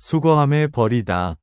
수거함에 버리다.